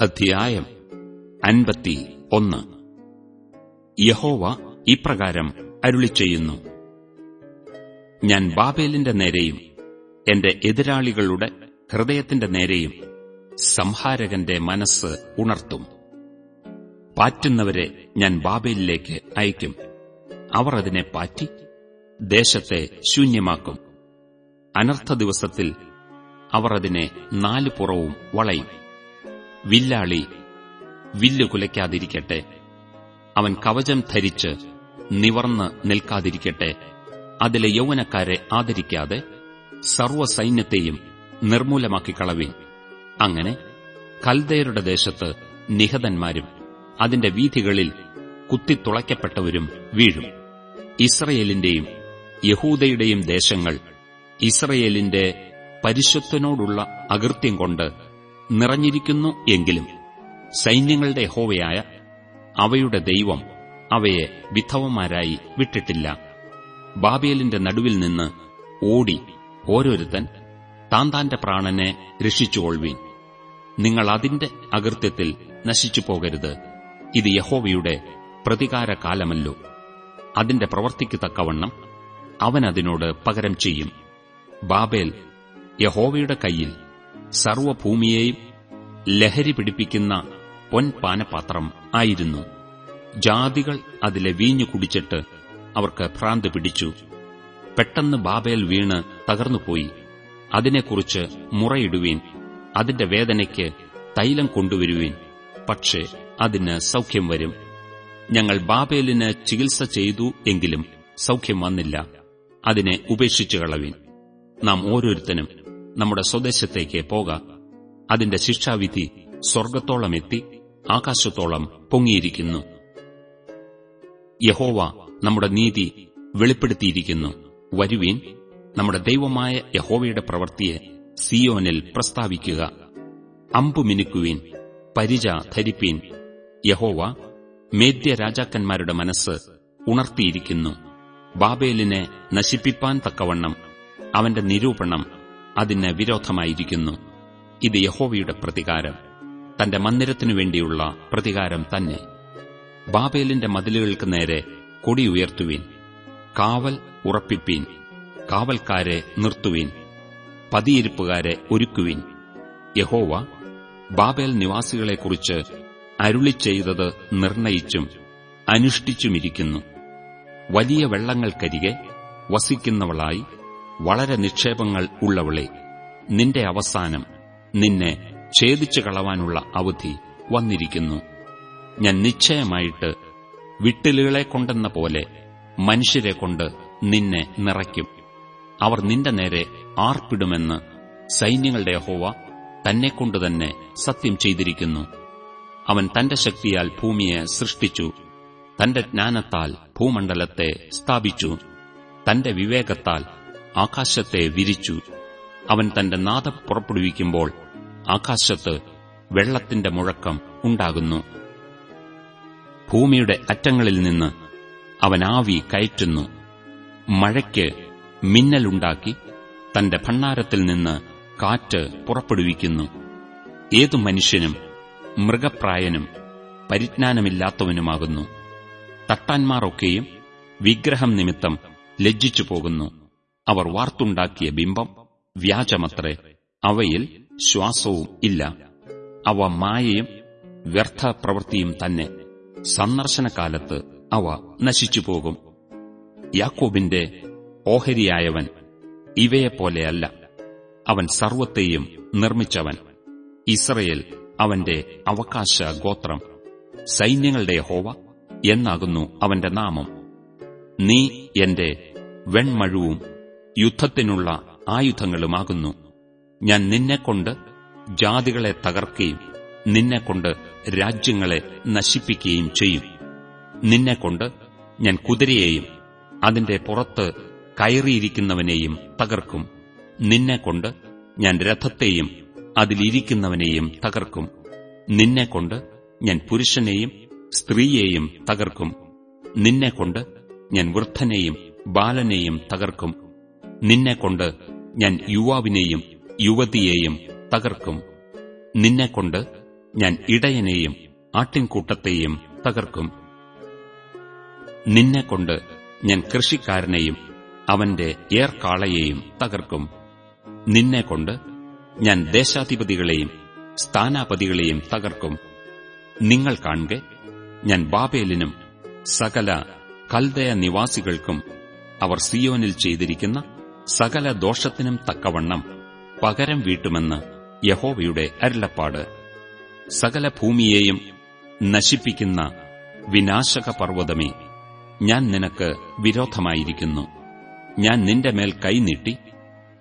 അധ്യായം അൻപത്തി ഒന്ന്. യഹോവ ഇപ്രകാരം അരുളി ചെയ്യുന്നു ഞാൻ ബാബേലിന്റെ നേരെയും എന്റെ എതിരാളികളുടെ ഹൃദയത്തിന്റെ നേരെയും സംഹാരകന്റെ മനസ്സ് ഉണർത്തും. പാറ്റുന്നവരെ ഞാൻ ബാബേലിലേക്ക് അയക്കും. അവർ അതിനെ പാറ്റി ദേശത്തെ ശൂന്യമാക്കും. അനർത്ഥ ദിവസത്തിൽ അവർ അതിനെ നാലു പുറവും വളയും. വില്ലാളി വില്ല് കുലയ്ക്കാതിരിക്കട്ടെ. അവൻ കവചം ധരിച്ച് നിവർന്ന് നിൽക്കാതിരിക്കട്ടെ. അതിലെ യൗവനക്കാരെ ആദരിക്കാതെ സർവസൈന്യത്തെയും നിർമൂലമാക്കി കളവീൻ അങ്ങനെ കൽദയരുടെ ദേശത്ത് നിഹതന്മാരും അതിന്റെ വീഥികളിൽ കുത്തിത്തുളയ്ക്കപ്പെട്ടവരും വീഴും. ഇസ്രയേലിന്റെയും യഹൂദയുടെയും ദേശങ്ങൾ ഇസ്രയേലിന്റെ പരിശുദ്ധനോടുള്ള അകൃത്യം കൊണ്ട് നിറഞ്ഞിരിക്കുന്നു എങ്കിലും സൈന്യങ്ങളുടെ ഹോവയായ അവയുടെ ദൈവം അവയെ വിധവമാരായി വിട്ടിട്ടില്ല. ബാബേലിന്റെ നടുവിൽ നിന്ന് ഓടി ഓരോരുത്തൻ താന്താന്റെ താന്റെ പ്രാണനെ രക്ഷിച്ചുകൊള്ളുവീൻ. നിങ്ങൾ അതിന്റെ അകൃത്യത്തിൽ നശിച്ചു പോകരുത് ഇത് യഹോവയുടെ പ്രതികാരകാലമല്ലോ. അതിന്റെ പ്രവർത്തിക്ക് തക്കവണ്ണം അവൻ അതിനോട് പകരം ചെയ്യും. ബാബേൽ യഹോവയുടെ കയ്യിൽ സർവഭൂമിയെയും ലഹരി പിടിപ്പിക്കുന്ന പൊൻപാനപാത്രം ആയിരുന്നു. ജാതികൾ അതിലെ വീഞ്ഞു കുടിച്ചിട്ട് അവർക്ക് ഭ്രാന്ത് പിടിച്ചു. പെട്ടെന്ന് ബാബേൽ വീണ് തകർന്നുപോയി. അതിനെക്കുറിച്ച് മുറയിടുവീൻ. അതിന്റെ വേദനയ്ക്ക് തൈലം കൊണ്ടുവരുവീൻ. പക്ഷേ അതിന് സൗഖ്യം വരും. ഞങ്ങൾ ബാബേലിന് ചികിത്സ ചെയ്തു എങ്കിലും സൗഖ്യം വന്നില്ല. അതിനെ ഉപേക്ഷിച്ചു കളവീൻ നാം ഓരോരുത്തനും നമ്മുടെ സ്വദേശത്തേക്ക് പോക. അതിന്റെ ശിക്ഷാവിധി സ്വർഗത്തോളം എത്തി ആകാശത്തോളം പൊങ്ങിയിരിക്കുന്നു. യഹോവ നമ്മുടെ നീതി വെളിപ്പെടുത്തിയിരിക്കുന്നു. വരുവീൻ നമ്മുടെ ദൈവമായ യഹോവയുടെ പ്രവൃത്തിയെ സിയോനിൽ പ്രസ്താവിക്കുക. അമ്പു മിനുക്കുവീൻ പരിച ധരിപ്പീൻ. യഹോവ മേദ്യ രാജാക്കന്മാരുടെ മനസ്സ് ഉണർത്തിയിരിക്കുന്നു. ബാബേലിനെ നശിപ്പിപ്പാൻ തക്കവണ്ണം അവന്റെ നിരൂപണം അതിന് വിരോധമായിരിക്കുന്നു. ഇത് യഹോവയുടെ പ്രതികാരം. തന്റെ മന്ദിരത്തിനു വേണ്ടിയുള്ള പ്രതികാരം തന്നെ. ബാബേലിന്റെ മതിലുകൾക്ക് നേരെ കൊടി ഉയർത്തുവീൻ. കാവൽ ഉറപ്പിപ്പീൻ. കാവൽക്കാരെ നിർത്തുവീൻ. പതിയിരിപ്പുകാരെ ഒരുക്കുവീൻ. യഹോവ ബാബേൽ നിവാസികളെക്കുറിച്ച് അരുളി ചെയ്തത് നിർണയിച്ചും അനുഷ്ഠിച്ചുമിരിക്കുന്നു. വലിയ വെള്ളങ്ങൾക്കരികെ വസിക്കുന്നവളായി വളരെ നിക്ഷേപങ്ങൾ ഉള്ളവളെ നിന്റെ അവസാനം നിന്നെ ഛേദിച്ചു കളവാനുള്ള അവധി വന്നിരിക്കുന്നു. ഞാൻ നിശ്ചയമായിട്ട് വിട്ടിലുകളെ കൊണ്ടെന്ന പോലെ മനുഷ്യരെ കൊണ്ട് നിന്നെ നിറയ്ക്കും. അവർ നിന്റെ നേരെ ആർപ്പിടുമെന്ന് സൈന്യങ്ങളുടെ ഹോവ തന്നെക്കൊണ്ടുതന്നെ സത്യം ചെയ്തിരിക്കുന്നു. അവൻ തന്റെ ശക്തിയാൽ ഭൂമിയെ സൃഷ്ടിച്ചു തന്റെ ജ്ഞാനത്താൽ ഭൂമണ്ഡലത്തെ സ്ഥാപിച്ചു തന്റെ വിവേകത്താൽ ആകാശത്തെ വിരിച്ചു. അവൻ തന്റെ നാദം പുറപ്പെടുവിക്കുമ്പോൾ ആകാശത്ത് വെള്ളത്തിന്റെ മുഴക്കം ഉണ്ടാകുന്നു. ഭൂമിയുടെ അറ്റങ്ങളിൽ നിന്ന് അവൻ ആവി കയറ്റുന്നു. മഴയ്ക്ക് മിന്നലുണ്ടാക്കി തന്റെ ഭണ്ണാരത്തിൽ നിന്ന് കാറ്റ് പുറപ്പെടുവിക്കുന്നു. ഏതു മനുഷ്യനും മൃഗപ്രായനും പരിജ്ഞാനമില്ലാത്തവനുമാകുന്നു. തട്ടാന്മാരൊക്കെയും വിഗ്രഹം നിമിത്തം ലജ്ജിച്ചു പോകുന്നു അവർ വാർത്തുണ്ടാക്കിയ ബിംബം വ്യാജമത്രേ അവയിൽ ശ്വാസവും ഇല്ല. അവ മായയും വ്യർത്ഥ പ്രവൃത്തിയും തന്നെ. സന്ദർശനകാലത്ത് അവ നശിച്ചുപോകും. യാക്കോബിന്റെ ഓഹരിയായവൻ ഇവയെപ്പോലെയല്ല. അവൻ സർവത്തെയും നിർമ്മിച്ചവൻ. ഇസ്രയേൽ അവന്റെ അവകാശ ഗോത്രം സൈന്യങ്ങളുടെ ഹോവ എന്നാകുന്നു അവന്റെ നാമം. നീ എന്റെ വെൺമഴുവും യുദ്ധത്തിനുള്ള ആയുധങ്ങളുമാകുന്നു. ഞാൻ നിന്നെക്കൊണ്ട് ജാതികളെ തകർക്കുകയും നിന്നെക്കൊണ്ട് രാജ്യങ്ങളെ നശിപ്പിക്കുകയും ചെയ്യും. നിന്നെക്കൊണ്ട് ഞാൻ കുതിരയെയും അതിന്റെ പുറത്ത് കയറിയിരിക്കുന്നവനെയും തകർക്കും. നിന്നെക്കൊണ്ട് ഞാൻ രഥത്തെയും അതിലിരിക്കുന്നവനെയും തകർക്കും. നിന്നെക്കൊണ്ട് ഞാൻ പുരുഷനെയും സ്ത്രീയെയും തകർക്കും. നിന്നെക്കൊണ്ട് ഞാൻ വൃദ്ധനെയും ബാലനെയും തകർക്കും. നിന്നെക്കൊണ്ട് ഞാൻ യുവാവിനെയും യുവതിയെയും തകർക്കും. നിന്നെക്കൊണ്ട് ഞാൻ ഇടയനെയും ആട്ടിൻകൂട്ടത്തെയും തകർക്കും. നിന്നെക്കൊണ്ട് ഞാൻ കൃഷിക്കാരനെയും അവന്റെ ഏർക്കാളയെയും തകർക്കും. നിന്നെക്കൊണ്ട് ഞാൻ ദേശാധിപതികളെയും സ്ഥാനാപതികളെയും തകർക്കും. നിങ്ങൾ കാണുക ഞാൻ ബാബേലിനും സകല കൽദയ നിവാസികൾക്കും അവർ സിയോനിൽ ചെയ്തിരിക്കുന്ന സകല ദോഷത്തിനും തക്കവണ്ണം പകരം വീട്ടുമെന്ന് യഹോവയുടെ അരുളപ്പാട്. സകല ഭൂമിയെയും നശിപ്പിക്കുന്ന വിനാശക പർവതമേ ഞാൻ നിനക്ക് വിരോധമായിരിക്കുന്നു. ഞാൻ നിന്റെ മേൽ കൈനീട്ടി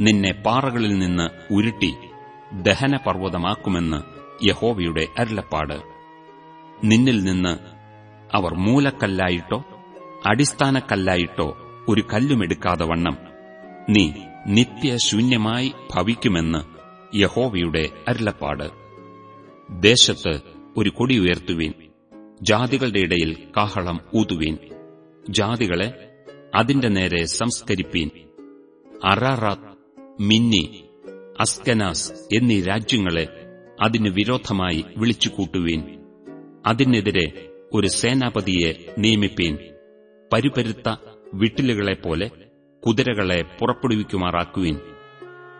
നിന്നെ പാറകളിൽ നിന്ന് ഉരുട്ടി ദഹനപർവതമാക്കുമെന്ന് യഹോവയുടെ അരുളപ്പാട്. നിന്നിൽ നിന്ന് അവർ മൂലക്കല്ലായിട്ടോ അടിസ്ഥാനക്കല്ലായിട്ടോ ഒരു കല്ലുമെടുക്കാതെ വണ്ണം നീ നിത്യശൂന്യമായി ഭവിക്കുമെന്ന് യഹോവയുടെ അരുളപ്പാട്. ദേശത്ത് ഒരു കൊടി ഉയർത്തുവീൻ ജാതികളുടെ ഇടയിൽ കാഹളം ഊതുവീൻ ജാതികളെ അതിന്റെ നേരെ സംസ്കരിപ്പീൻ. അറാറാത്ത് മിന്നി അസ്കനാസ് എന്നീ രാജ്യങ്ങളെ അതിന് വിരോധമായി വിളിച്ചുകൂട്ടുവീൻ. അതിനെതിരെ ഒരു സേനാപതിയെ നിയമിപ്പീൻ. പരുപരുത്ത വിട്ടിലുകളെപ്പോലെ കുതിരകളെ പുറപ്പെടുവിക്കുമാറാക്കുവിൻ.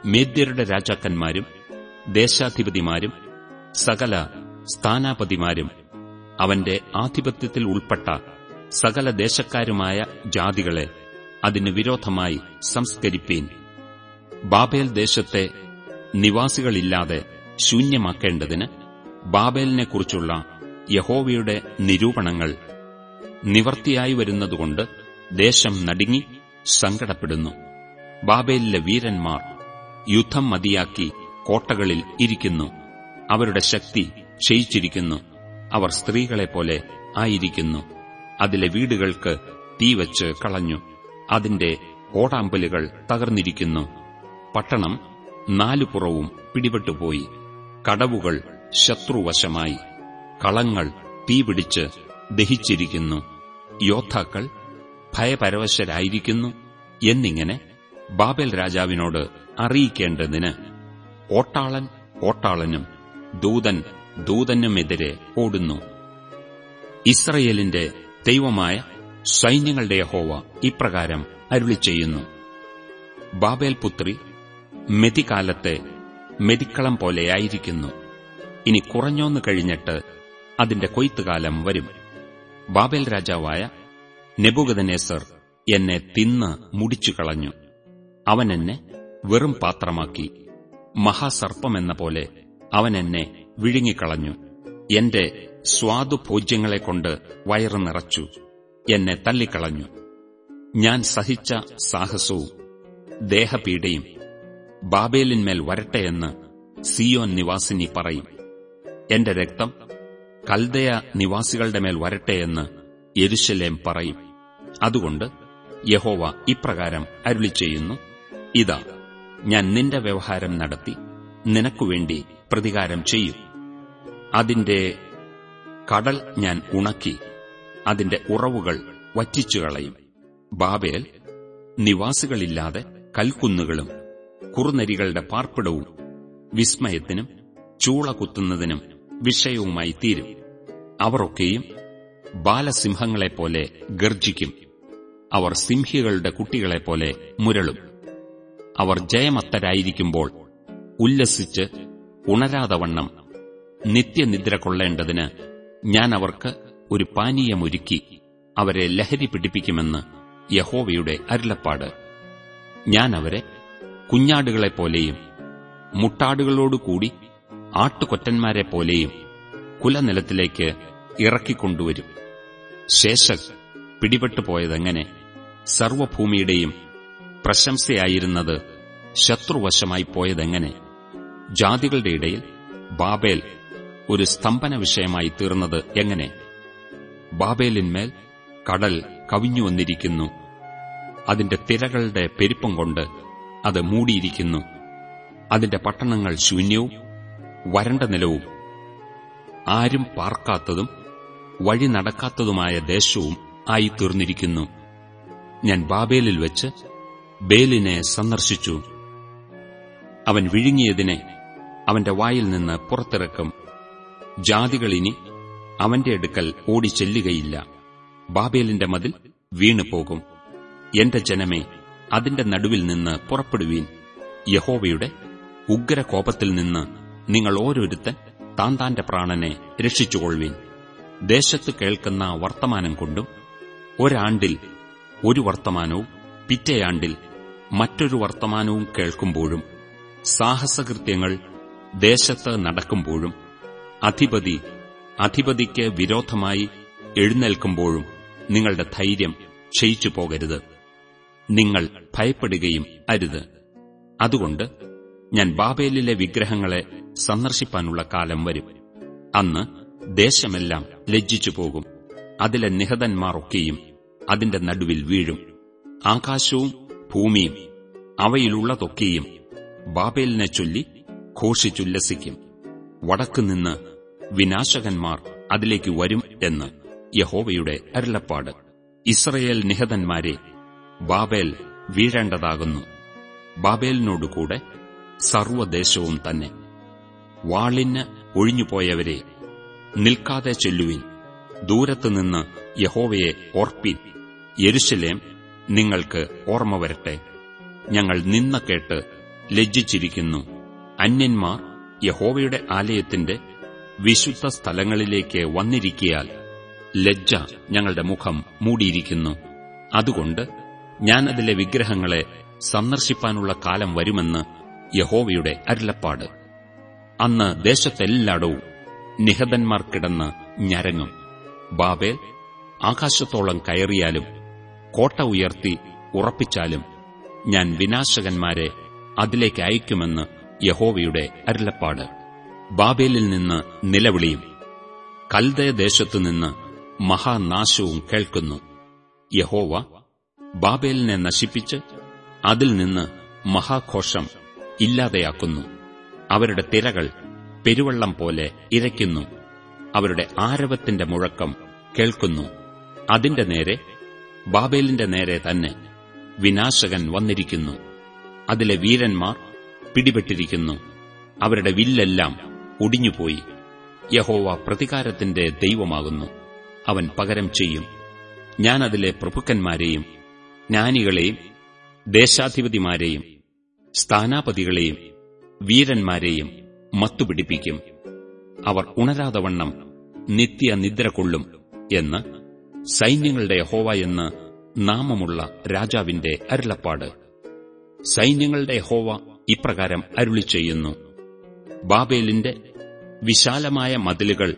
മേദ്യരുടെ രാജാക്കന്മാരും ദേശാധിപതിമാരും സകല സ്ഥാനാപതിമാരും അവന്റെ ആധിപത്യത്തിൽ ഉൾപ്പെട്ട സകല ദേശക്കാരുമായ ജാതികളെ അതിന് വിരോധമായി സംസ്കരിപ്പീൻ. ബാബേൽ ദേശത്തെ നിവാസികളില്ലാതെ ശൂന്യമാക്കേണ്ടതിന് ബാബേലിനെക്കുറിച്ചുള്ള യഹോവയുടെ നിരൂപണങ്ങൾ നിവർത്തിയായി വരുന്നതുകൊണ്ട് ദേശം നടുങ്ങി സങ്കടപ്പെടുന്നു. ബാബേലിലെ വീരന്മാർ യുദ്ധം മതിയാക്കി കോട്ടകളിൽ ഇരിക്കുന്നു. അവരുടെ ശക്തി ക്ഷയിച്ചിരിക്കുന്നു. അവർ സ്ത്രീകളെപ്പോലെ ആയിരിക്കുന്നു. അതിലെ വീടുകൾക്ക് തീവച്ച് കളഞ്ഞു. അതിന്റെ ഓടാമ്പലുകൾ തകർന്നിരിക്കുന്നു. പട്ടണം നാലുപുറവും പിടിപെട്ടുപോയി. കടവുകൾ ശത്രുവശമായി. കളങ്ങൾ തീപിടിച്ച് ദഹിച്ചിരിക്കുന്നു. യോദ്ധാക്കൾ ഭയപരവശരായിരിക്കുന്നു എന്നിങ്ങനെ ബാബേൽ രാജാവിനോട് അറിയിക്കേണ്ടതിന് ഓട്ടാളൻ ഓട്ടാളനും ദൂതൻ ദൂതനുമെതിരെ ഓടുന്നു. ഇസ്രയേലിന്റെ ദൈവമായ സൈന്യങ്ങളുടെ ഹോവ ഇപ്രകാരം അരുളി ചെയ്യുന്നു ബാബേൽ പുത്രി മെതികാലത്തെ മെതിക്കളം പോലെയായിരിക്കുന്നു. ഇനി കുറഞ്ഞോന്ന് കഴിഞ്ഞിട്ട് അതിന്റെ കൊയ്ത്തുകാലം വരും. ബാബേൽ രാജാവായ നെബുഗദനേസർ എന്നെ തിന്ന് മുടിച്ചു കളഞ്ഞു അവൻ എന്നെ വെറും പാത്രമാക്കി. മഹാസർപ്പമെന്ന പോലെ അവൻ എന്നെ വിഴുങ്ങിക്കളഞ്ഞു. എന്റെ സ്വാദുഭോജ്യങ്ങളെക്കൊണ്ട് വയറു നിറച്ചു. എന്നെ തല്ലിക്കളഞ്ഞു ഞാൻ സഹിച്ച സാഹസവും ദേഹപീഡയും ബാബേലിന്മേൽ വരട്ടെയെന്ന് സിയോൻ നിവാസിനി പറയും. എന്റെ രക്തം കൽദയ നിവാസികളുടെ മേൽ വരട്ടെയെന്ന് യെരുശലേം പറയും. അതുകൊണ്ട് യഹോവ ഇപ്രകാരം അരുളി ചെയ്യുന്നു ഇതാ ഞാൻ നിന്റെ വ്യവഹാരം നടത്തി നിനക്കുവേണ്ടി പ്രതികാരം ചെയ്യും. അതിന്റെ കടൽ ഞാൻ ഉണക്കി അതിന്റെ ഉറവുകൾ വറ്റിച്ചുകളയും. ബാബേൽ നിവാസികളില്ലാതെ കൽക്കുന്നുകളും കുറുനരികളുടെ പാർപ്പിടവും വിസ്മയത്തിനും ചൂളകുത്തുന്നതിനും വിഷയവുമായി തീരും. അവരൊക്കെയും ബാലസിംഹങ്ങളെപ്പോലെ ഗർജിക്കും അവർ സിംഹികളുടെ കുട്ടികളെപ്പോലെ മുരളും. അവർ ജയമത്തരായിരിക്കുമ്പോൾ ഉല്ലസിച്ച് ഉണരാതവണ്ണം നിത്യനിദ്ര കൊള്ളേണ്ടതിന് ഞാൻ അവർക്ക് ഒരു പാനീയമൊരുക്കി അവരെ ലഹരി പിടിപ്പിക്കുമെന്ന് യഹോവയുടെ അരുളപ്പാട്. ഞാൻ അവരെ കുഞ്ഞാടുകളെപ്പോലെയും മുട്ടാടുകളോടുകൂടി ആട്ടുകൊറ്റന്മാരെപ്പോലെയും കുലനിലത്തിലേക്ക് ഇറക്കിക്കൊണ്ടുവരും. ശേഷക് പിടിപെട്ടുപോയതെങ്ങനെ? സർവഭൂമിയുടെയും പ്രശംസയായിരുന്നത് ശത്രുവശമായി പോയതെങ്ങനെ? ജാതികളുടെ ഇടയിൽ ബാബേൽ ഒരു സ്തംഭന വിഷയമായി തീർന്നത് എങ്ങനെ? ബാബേലിന്മേൽ കടൽ കവിഞ്ഞു വന്നിരിക്കുന്നു അതിന്റെ തിരകളുടെ പെരുപ്പം കൊണ്ട് അത് മൂടിയിരിക്കുന്നു. അതിന്റെ പട്ടണങ്ങൾ ശൂന്യവും വരണ്ട നിലവും ആരും പാർക്കാത്തതും വഴി നടക്കാത്തതുമായ ദേശവും ആയിത്തീർന്നിരിക്കുന്നു. ഞാൻ ബാബേലിൽ വെച്ച് ബേലിനെ സന്ദർശിച്ചു. അവൻ വിഴുങ്ങിയതിനെ അവന്റെ വായിൽ നിന്ന് പുറത്തിറക്കും. ജാതികളിനി അവന്റെ അടുക്കൽ ഓടിച്ചെല്ലുകയില്ല. ബാബേലിന്റെ മതിൽ വീണുപോകും. എന്റെ ജനമേ അതിന്റെ നടുവിൽ നിന്ന് പുറപ്പെടുവീൻ. യഹോവയുടെ ഉഗ്രകോപത്തിൽ നിന്ന് നിങ്ങൾ ഓരോരുത്തൻ താൻ താന്റെ പ്രാണനെ രക്ഷിച്ചുകൊള്ളുവീൻ. ദേശത്ത് കേൾക്കുന്ന വർത്തമാനം കൊണ്ടും ഒരാണ്ടിൽ ഒരു വർത്തമാനവും പിറ്റേയാണ്ടിൽ മറ്റൊരു വർത്തമാനവും കേൾക്കുമ്പോഴും സാഹസകൃത്യങ്ങൾ ദേശത്ത് നടക്കുമ്പോഴും അധിപതി അധിപതിക്ക് വിരോധമായി എഴുന്നേൽക്കുമ്പോഴും നിങ്ങളുടെ ധൈര്യം ക്ഷയിച്ചു പോകരുത്. നിങ്ങൾ ഭയപ്പെടുകയും അരുത്. അതുകൊണ്ട് ഞാൻ ബാബേലിലെ വിഗ്രഹങ്ങളെ സന്ദർശിപ്പാനുള്ള കാലം വരും. അന്ന് ദേശമെല്ലാം ലജ്ജിച്ചു പോകും അതിലെ നിഹതന്മാരൊക്കെയും അതിന്റെ നടുവിൽ വീഴും. ആകാശവും ഭൂമിയും അവയിലുള്ളതൊക്കെയും ബാബേലിനെ ചൊല്ലി ഘോഷിച്ചുല്ലസിക്കും. വടക്കുനിന്ന് വിനാശകന്മാർ അതിലേക്ക് വരും എന്ന് യഹോവയുടെ അരുളപ്പാട്. Israel നിഹതന്മാരെ Babel വീഴേണ്ടതാകുന്നു. ബാബേലിനോടുകൂടെ സർവദേശവും തന്നെ. വാളിന് ഒഴിഞ്ഞുപോയവരെ നിൽക്കാതെ ചെല്ലുവിൻ. ദൂരത്തുനിന്ന് യഹോവയെ ഓർപ്പിൻ. യെരുശലേം നിങ്ങൾക്ക് ഓർമ്മ വരട്ടെ. ഞങ്ങൾ നിന്ന കേട്ട് ലജ്ജിച്ചിരിക്കുന്നു. അന്യന്മാർ യഹോവയുടെ ആലയത്തിന്റെ വിശുദ്ധ സ്ഥലങ്ങളിലേക്ക് വന്നിരിക്കിയാൽ ലജ്ജ ഞങ്ങളുടെ മുഖം മൂടിയിരിക്കുന്നു. അതുകൊണ്ട് ഞാൻ അതിലെ വിഗ്രഹങ്ങളെ സന്ദർശിപ്പാനുള്ള കാലം വരുമെന്ന് യഹോവയുടെ അരുളപ്പാട്. അന്ന് ദേശത്തെല്ലാടവും നിഹതന്മാർ കിടന്ന് ഞരങ്ങും. ബാബേൽ ആകാശത്തോളം കയറിയാലും കോട്ട ഉയർത്തി ഉറപ്പിച്ചാലും ഞാൻ വിനാശകന്മാരെ അതിലേക്ക് അയക്കുമെന്ന് യഹോവയുടെ അരുളപ്പാട്. ബാബേലിൽ നിന്ന് നിലവിളിയും കൽദയദേശത്തുനിന്ന് മഹാനാശവും കേൾക്കുന്നു. യഹോവ ബാബേലിനെ നശിപ്പിച്ച് അതിൽ നിന്ന് മഹാഘോഷം ഇല്ലാതെയാക്കുന്നു. അവരുടെ തിരകൾ പെരുവള്ളം പോലെ ഇരയ്ക്കുന്നു. അവരുടെ ആരവത്തിന്റെ മുഴക്കം കേൾക്കുന്നു. അതിന്റെ നേരെ ബാബേലിന്റെ നേരെ തന്നെ വിനാശകൻ വന്നിരിക്കുന്നു. അതിലെ വീരന്മാർ പിടിപെട്ടിരിക്കുന്നു. അവരുടെ വില്ലെല്ലാം ഒടിഞ്ഞുപോയി. യഹോവ പ്രതികാരത്തിന്റെ ദൈവമാകുന്നു. അവൻ പകരം ചെയ്യും. ഞാൻ അതിലെ പ്രഭുക്കന്മാരെയും ജ്ഞാനികളെയും ദേശാധിപതിമാരെയും സ്ഥാനാപതികളെയും വീരന്മാരെയും മത്തുപിടിപ്പിക്കും അവർ ഉണരാതവണ്ണം നിത്യനിദ്ര കൊള്ളും എന്ന് സൈന്യങ്ങളുടെ ഹോവ എന്ന് നാമമുള്ള രാജാവിന്റെ അരുളപ്പാട്. സൈന്യങ്ങളുടെ ഹോവ ഇപ്രകാരം അരുളി ചെയ്യുന്നു. ബാബേലിന്റെ വിശാലമായ മതിലുകൾ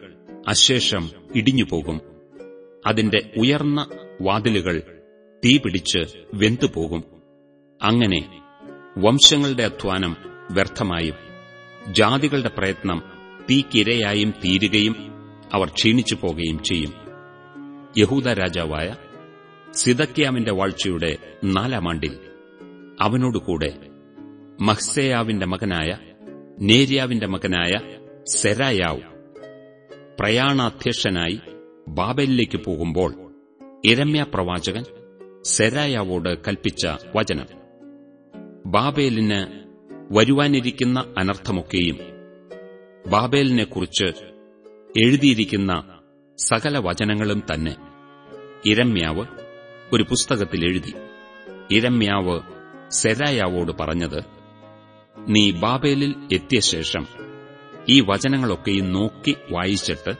അശേഷം ഇടിഞ്ഞുപോകും. അതിന്റെ ഉയർന്ന വാതിലുകൾ തീപിടിച്ച് വെന്തുപോകും. അങ്ങനെ വംശങ്ങളുടെ അധ്വാനം വ്യർത്ഥമായും ജാതികളുടെ പ്രയത്നം തീക്കിരയായും തീരുകയും അവർ ക്ഷീണിച്ചു പോകുകയും ചെയ്യും. യഹൂദ രാജാവായ സിദക്യാമിന്റെ വാഴ്ചയുടെ നാലാം ആണ്ടിൽ അവനോടുകൂടെ മഹ്സേയാവിന്റെ മകനായ നേര്യാവിന്റെ മകനായ സെരായാവ് പ്രയാണാധ്യക്ഷനായി ബാബലിലേക്ക് പോകുമ്പോൾ ഇരമ്യ പ്രവാചകൻ സെരായാവോട് കൽപ്പിച്ച വചനം. ബാബേലിന് വരുവാനിരിക്കുന്ന അനർത്ഥമൊക്കെയും ബാബേലിനെക്കുറിച്ച് എഴുതിയിരിക്കുന്ന സകല വചനങ്ങളും തന്നെ ഇരമ്യാവ് ഒരു പുസ്തകത്തിൽ എഴുതി. ഇരമ്യാവ് സെരായാവോട് പറഞ്ഞത് നീ ബാബേലിൽ എത്തിയ ശേഷം ഈ വചനങ്ങളൊക്കെയും നോക്കി വായിച്ചിട്ട്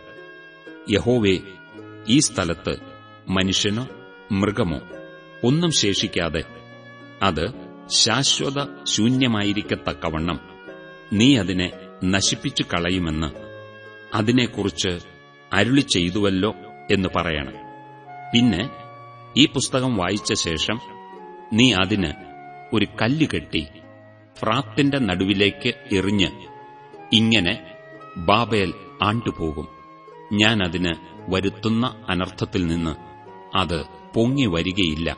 യഹോവേ ഈ സ്ഥലത്ത് മനുഷ്യനോ മൃഗമോ ഒന്നും ശേഷിക്കാതെ അത് ശാശ്വത ശൂന്യമായിരിക്കത്തക്കവണ്ണം നീ അതിനെ നശിപ്പിച്ചു കളയുമെന്ന് അതിനെക്കുറിച്ച് അരുളി ചെയ്തുവല്ലോ എന്ന് പറയണം. പിന്നെ ഈ പുസ്തകം വായിച്ച ശേഷം നീ അതിന് ഒരു കല്ല് കെട്ടി ഫ്രാത്തിന്റെ നടുവിലേക്ക് എറിഞ്ഞ് ഇങ്ങനെ ബാബേൽ ആണ്ടുപോകും. ഞാൻ അതിന് വരുത്തുന്ന അനർത്ഥത്തിൽ നിന്ന് അത് പൊങ്ങി വരികയില്ല.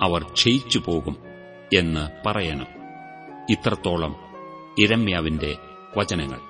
അവർ ക്ഷയിച്ചു പോകും എന്ന് പറയണം. ഇത്രത്തോളം ഇരമ്യാവിന്റെ വചനങ്ങൾ.